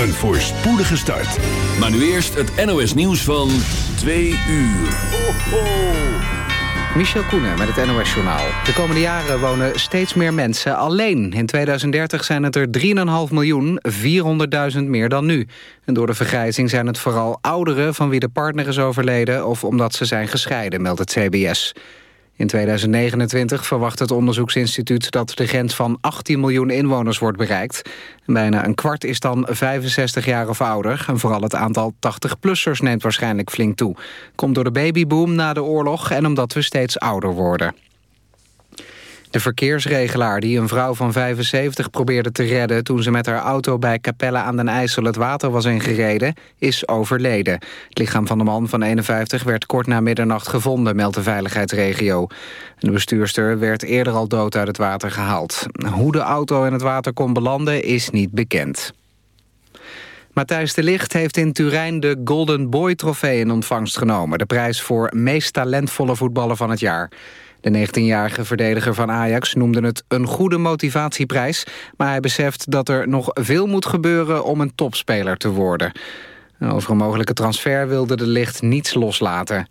Een voorspoedige start. Maar nu eerst het NOS nieuws van 2 uur. Ho, ho. Michel Koenen met het NOS-journaal. De komende jaren wonen steeds meer mensen alleen. In 2030 zijn het er 3,5 miljoen, 400.000 meer dan nu. En door de vergrijzing zijn het vooral ouderen... van wie de partner is overleden of omdat ze zijn gescheiden, meldt het CBS. In 2029 verwacht het onderzoeksinstituut dat de grens van 18 miljoen inwoners wordt bereikt. Bijna een kwart is dan 65 jaar of ouder. En vooral het aantal 80-plussers neemt waarschijnlijk flink toe. Komt door de babyboom na de oorlog en omdat we steeds ouder worden. De verkeersregelaar die een vrouw van 75 probeerde te redden... toen ze met haar auto bij Capelle aan den IJssel het water was ingereden... is overleden. Het lichaam van de man van 51 werd kort na middernacht gevonden... meldt de veiligheidsregio. De bestuurster werd eerder al dood uit het water gehaald. Hoe de auto in het water kon belanden is niet bekend. Matthijs de Ligt heeft in Turijn de Golden Boy trofee in ontvangst genomen. De prijs voor meest talentvolle voetballer van het jaar. De 19-jarige verdediger van Ajax noemde het een goede motivatieprijs... maar hij beseft dat er nog veel moet gebeuren om een topspeler te worden. Over een mogelijke transfer wilde de licht niets loslaten.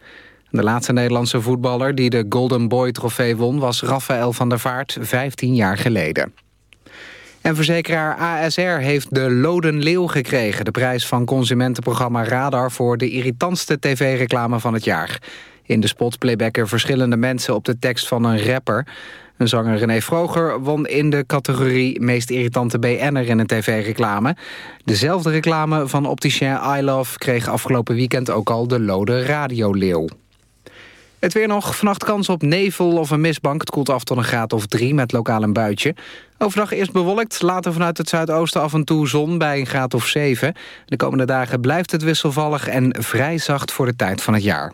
De laatste Nederlandse voetballer die de Golden Boy-trofee won... was Rafael van der Vaart 15 jaar geleden. En verzekeraar ASR heeft de Loden Leeuw gekregen... de prijs van consumentenprogramma Radar... voor de irritantste tv-reclame van het jaar. In de spot playbacken verschillende mensen op de tekst van een rapper. Een zanger René Vroger won in de categorie meest irritante BN'er in een tv-reclame. Dezelfde reclame van opticien I Love kreeg afgelopen weekend ook al de Lode Radioleeuw. Het weer nog. Vannacht kans op nevel of een mistbank. Het koelt af tot een graad of drie met lokaal een buitje. Overdag eerst bewolkt, later vanuit het zuidoosten af en toe zon bij een graad of zeven. De komende dagen blijft het wisselvallig en vrij zacht voor de tijd van het jaar.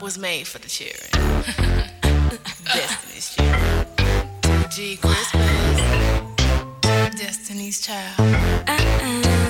was made for the children. Destiny's children. G Christmas. Destiny's child. Uh-uh.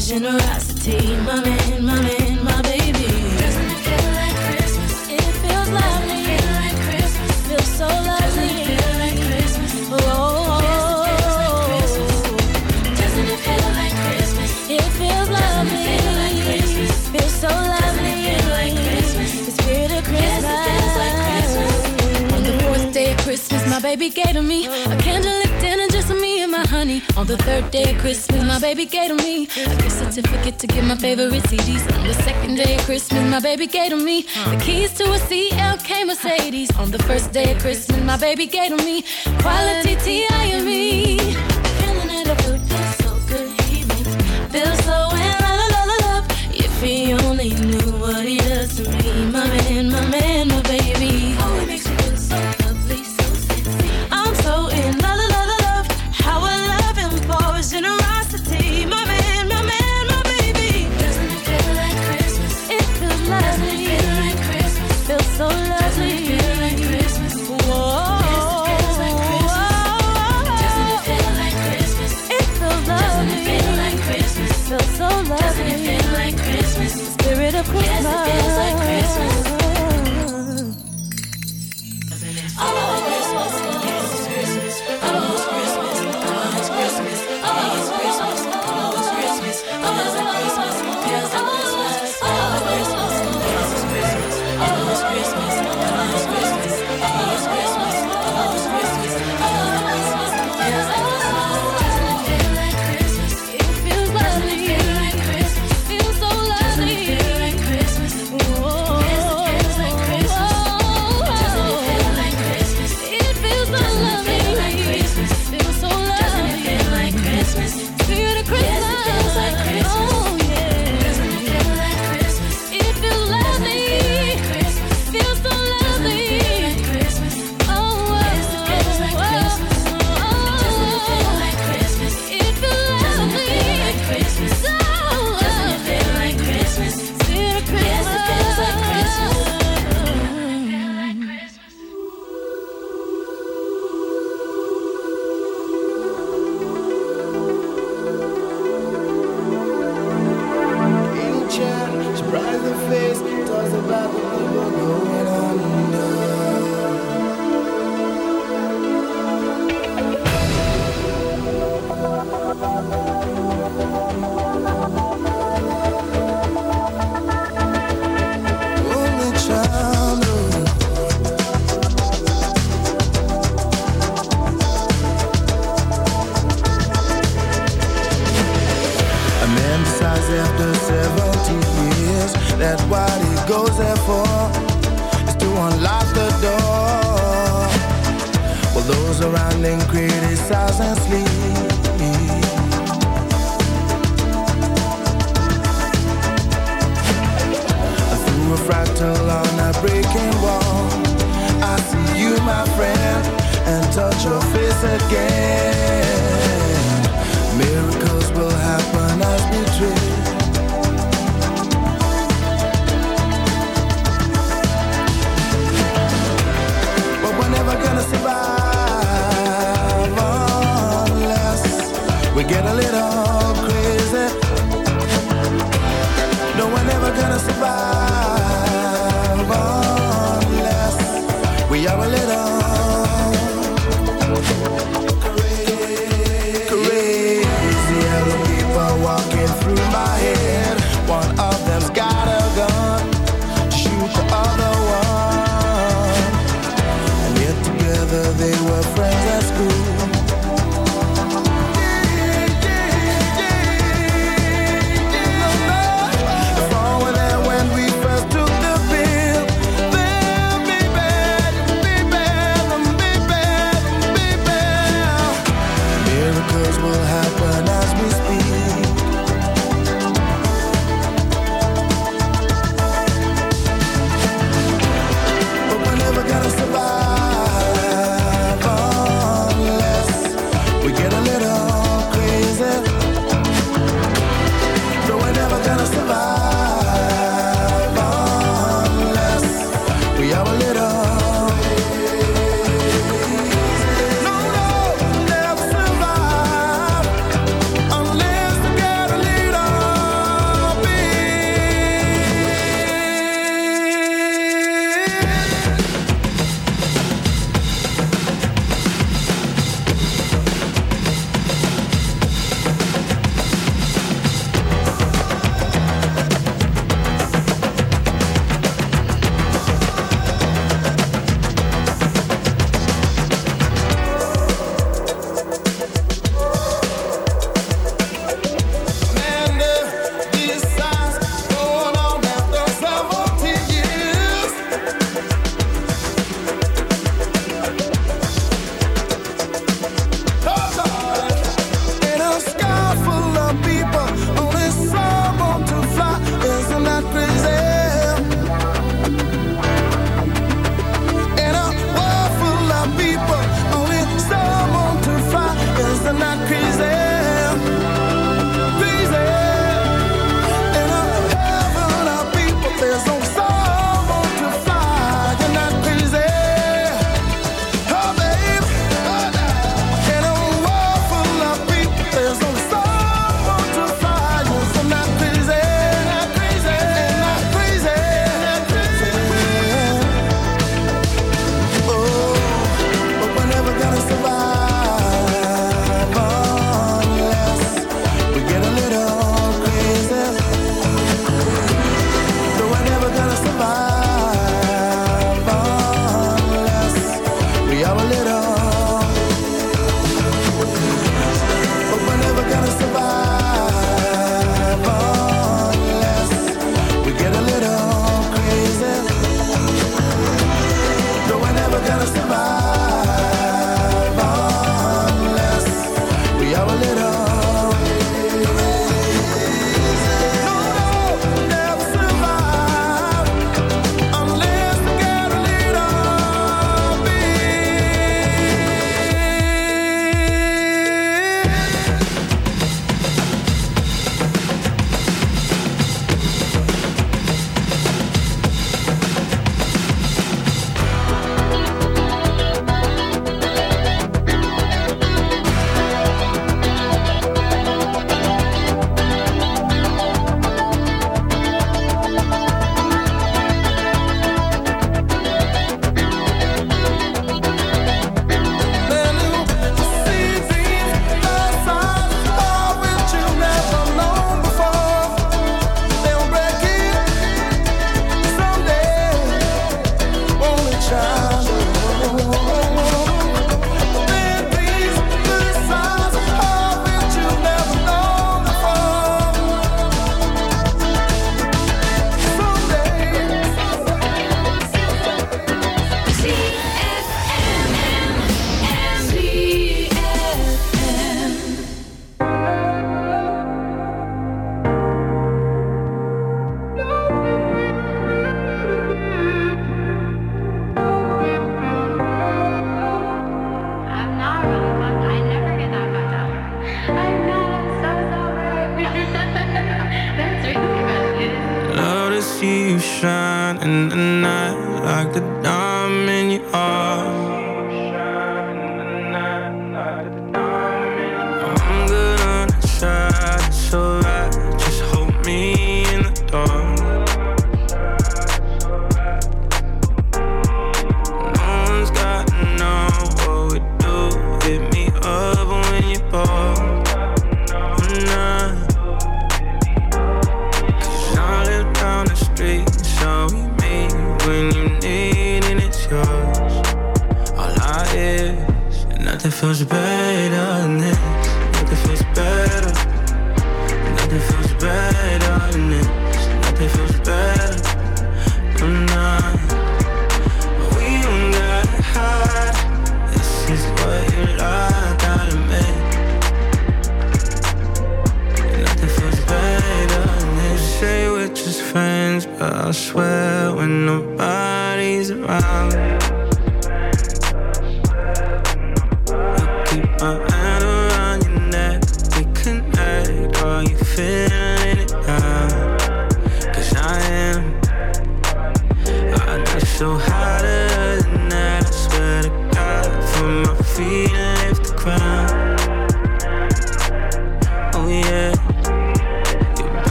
generosity, my man, my man, my baby. Doesn't it feel like Christmas? It feels lovely. Feel like Christmas. Feels so lovely. Feel like Christmas. Oh, doesn't it feel like Christmas? It feels lovely. Feel like Christmas. Feels so lovely. Feel like Christmas. The spirit of Christmas. On the fourth day of Christmas, my baby gave to me a candlelit my honey. On the third day of Christmas, my baby gave to me a gift certificate to get my favorite CDs. On the second day of Christmas, my baby gave to me the keys to a CLK Mercedes. On the first day of Christmas, my baby gave to me quality T.I.M.E. Feeling it, I feels so good. He makes me feel so in la la love. If he only knew what he does to me, my man, my man,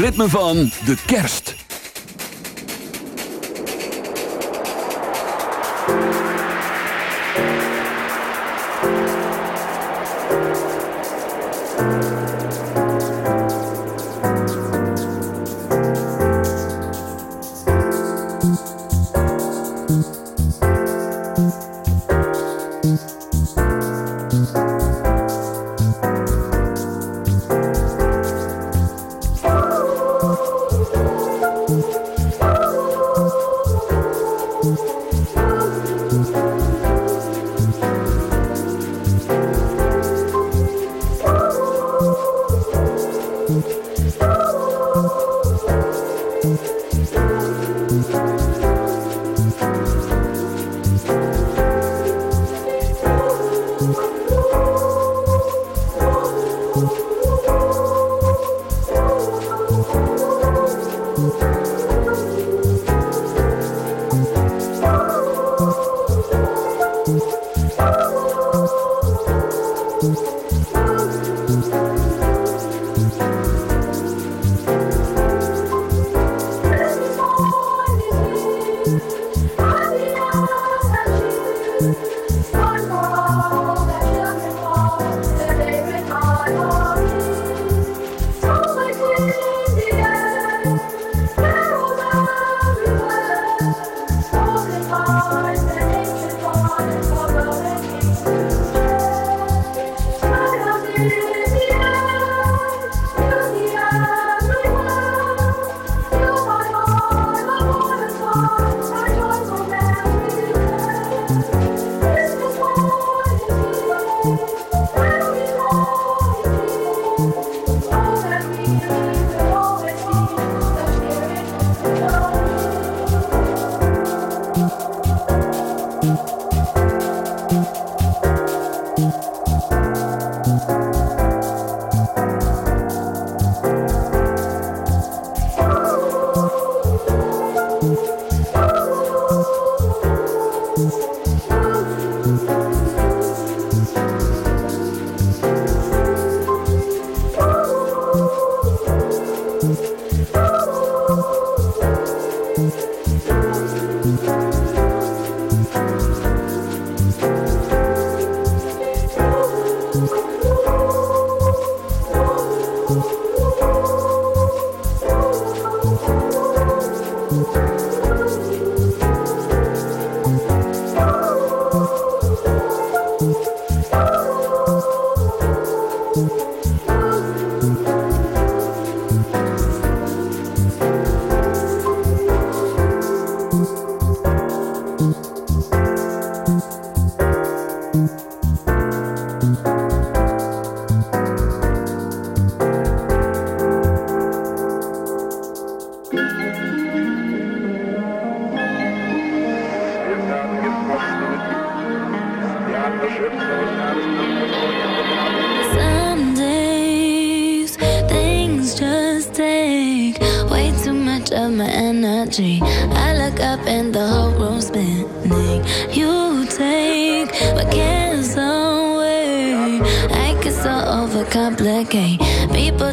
ritme van de kerst.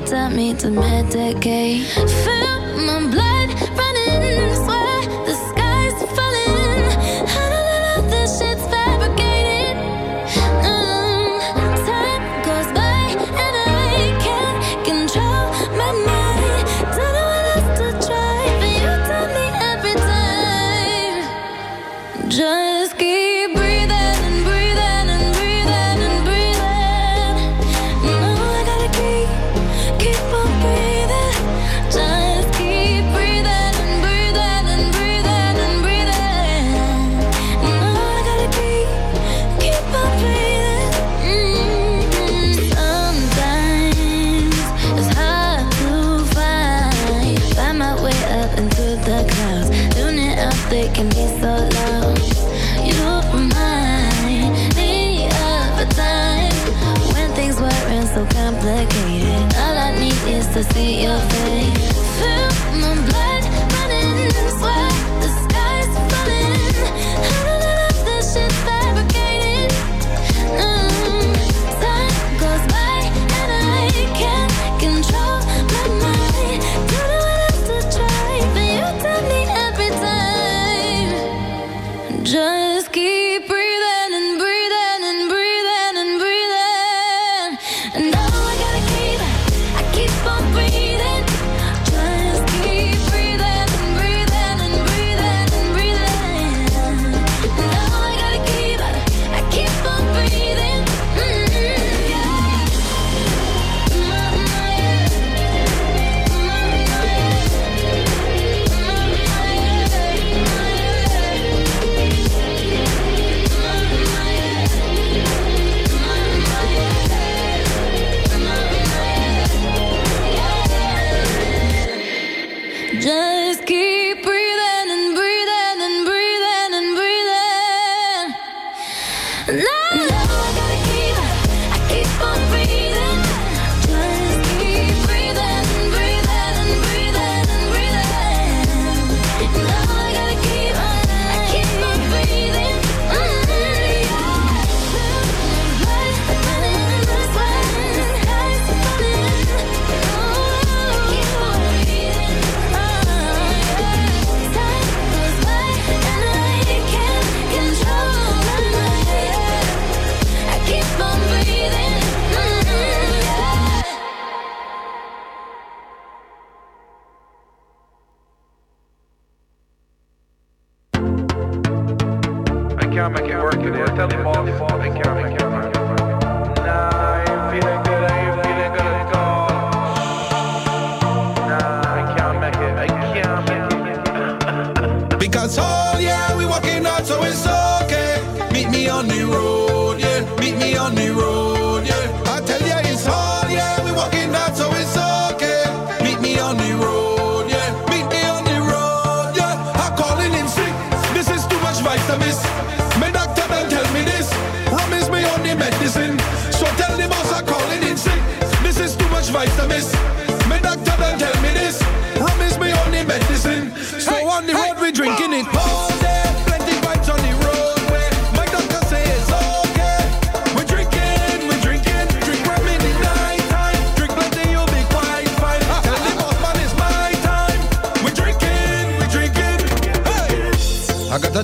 Tell me to medicate.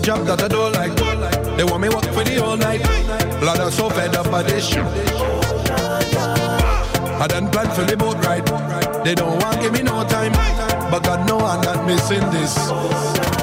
job that I don't like. They want me work for the all night. Lord, I'm so fed up by this shit. I done plan for the boat ride. They don't want give me no time, but God know I'm not missing this.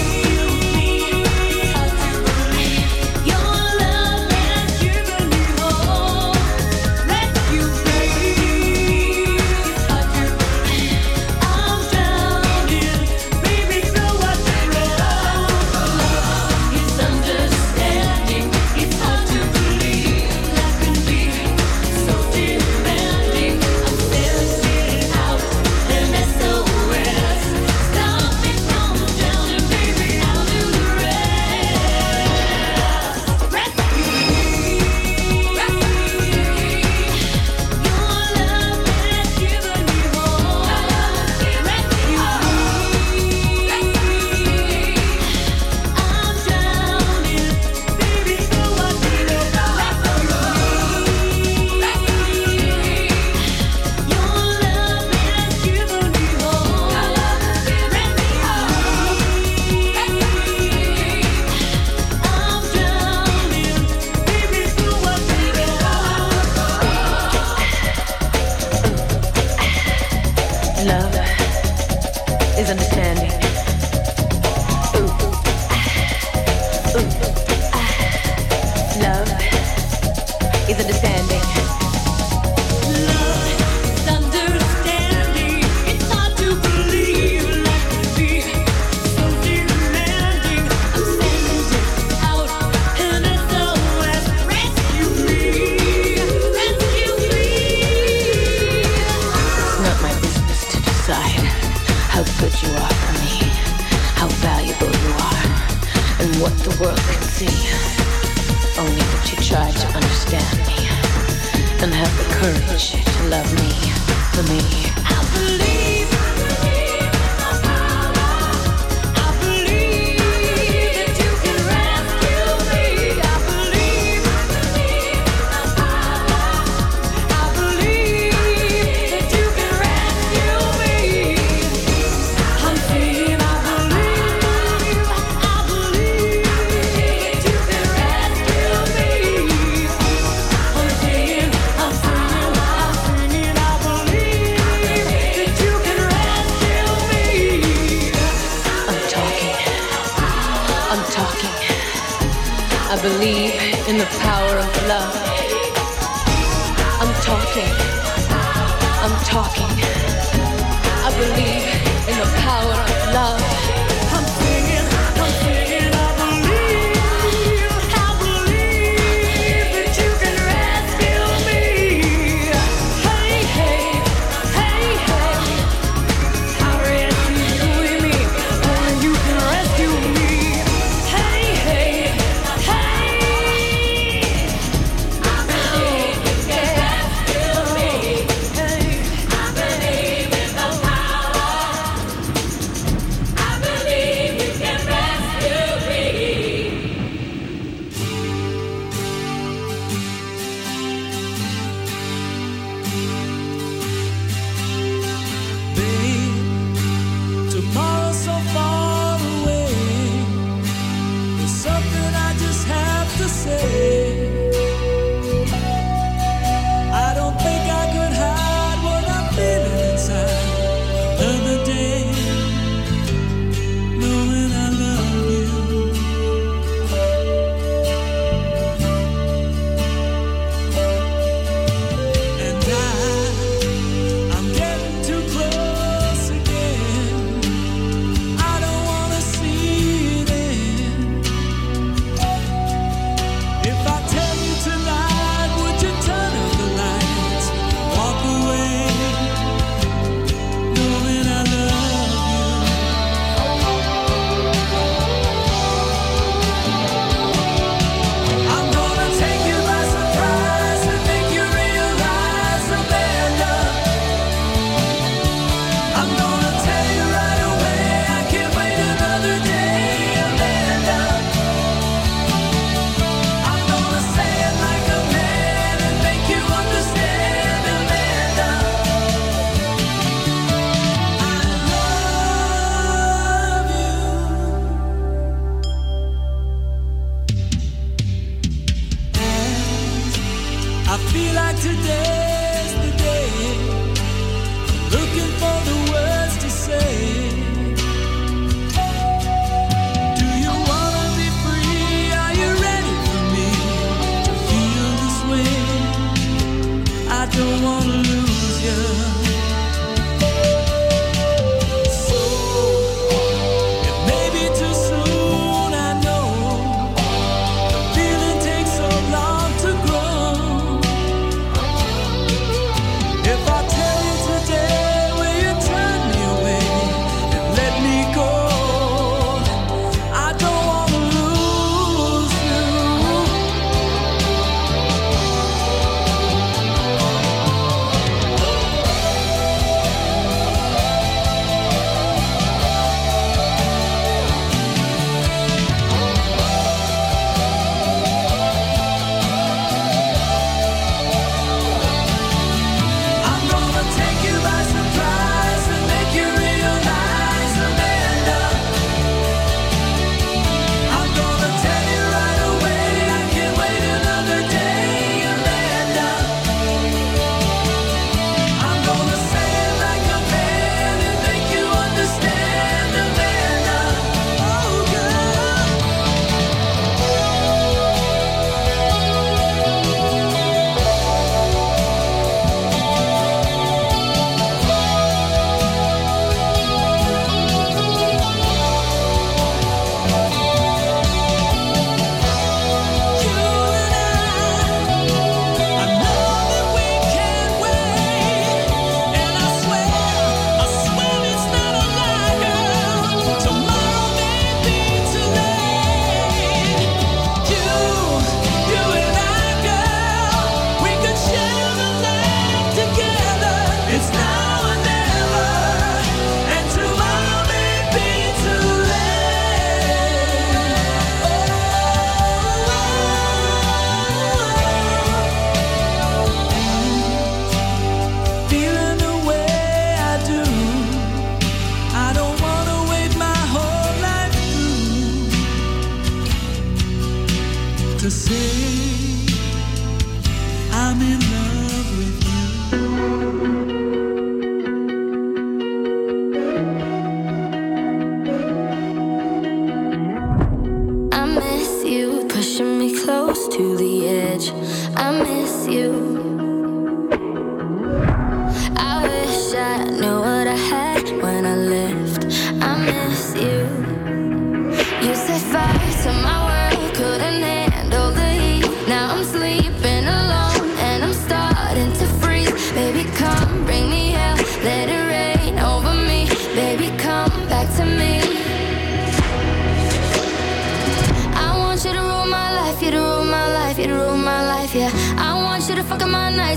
Love. I'm talking, I'm talking.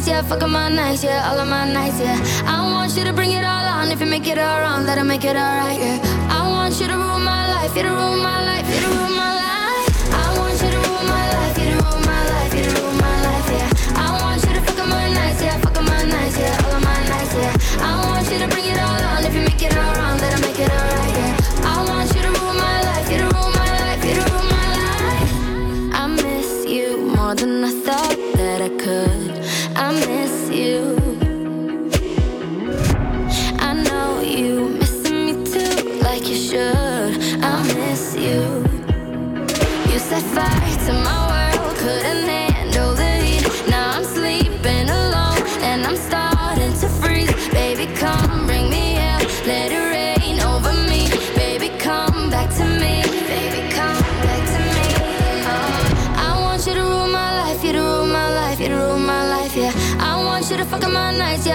nights, yeah. Fucking my nights, yeah. All of my nights, yeah. I want you to bring it all on. If you make it all wrong, that'll make it all right, yeah. I want you to rule my life, you to rule my life, you to rule my life. I want you to rule my life, you to rule my life, you to rule my life, yeah. I want you to fucking my nights, yeah. Fucking my nights, yeah. All of my nights, yeah. I want you to bring it all on. If you make it all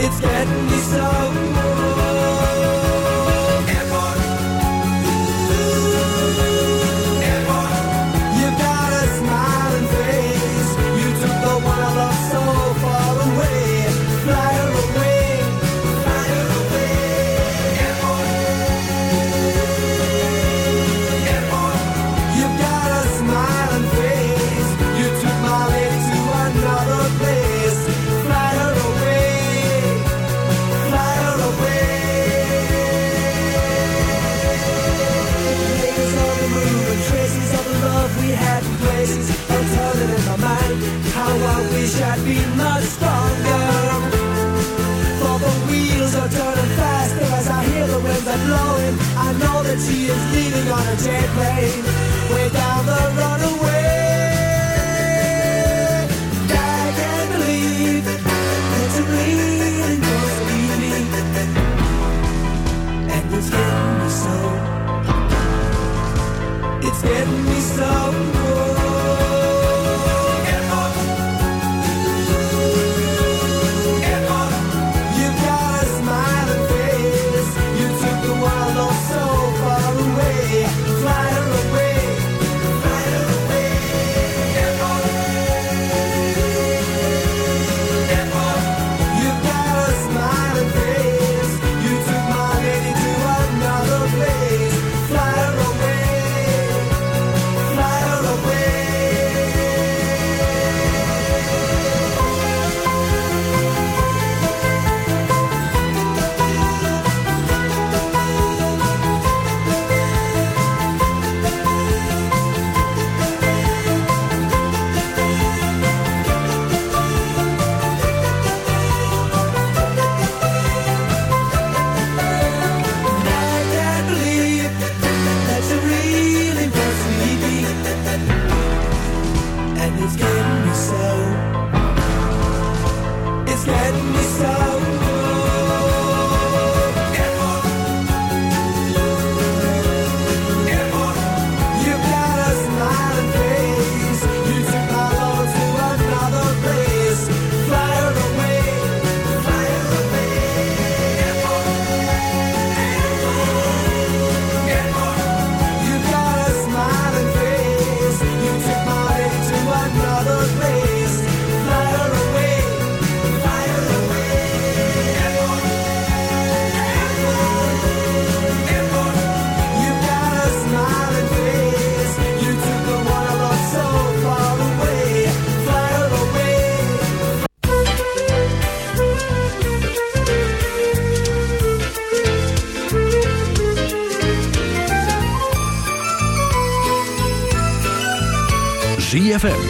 It's getting me so. She is leaving on a jet plane way down the runaway. I can't believe and it's getting me so. It's getting me so.